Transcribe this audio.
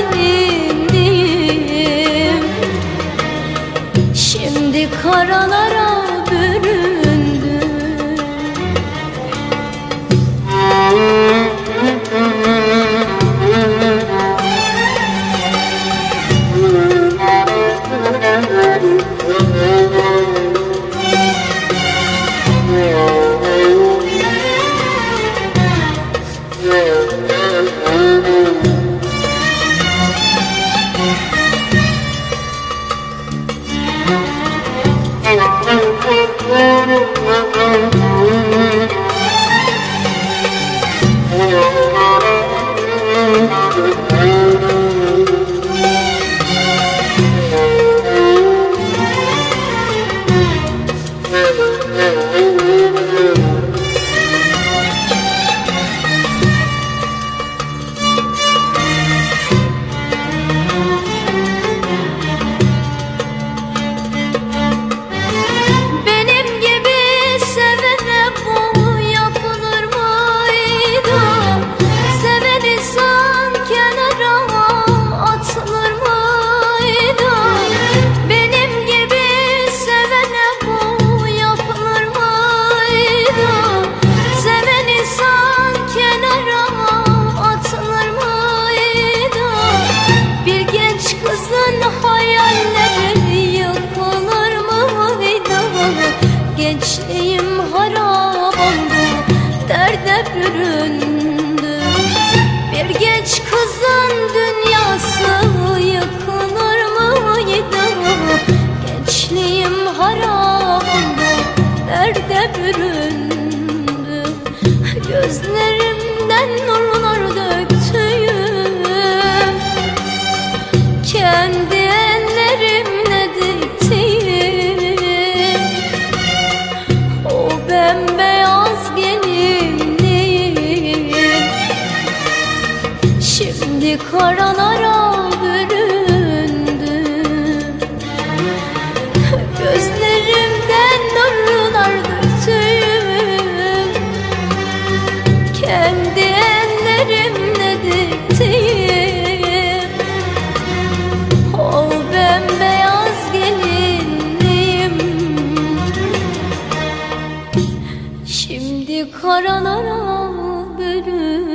edindim Şimdi karalara göründü. Gözlerimden nurlar döktüğüm Kendi ellerimle diktiğim O bembeyaz gelinliğim. Şimdi karalara Şimdi karalara bölün.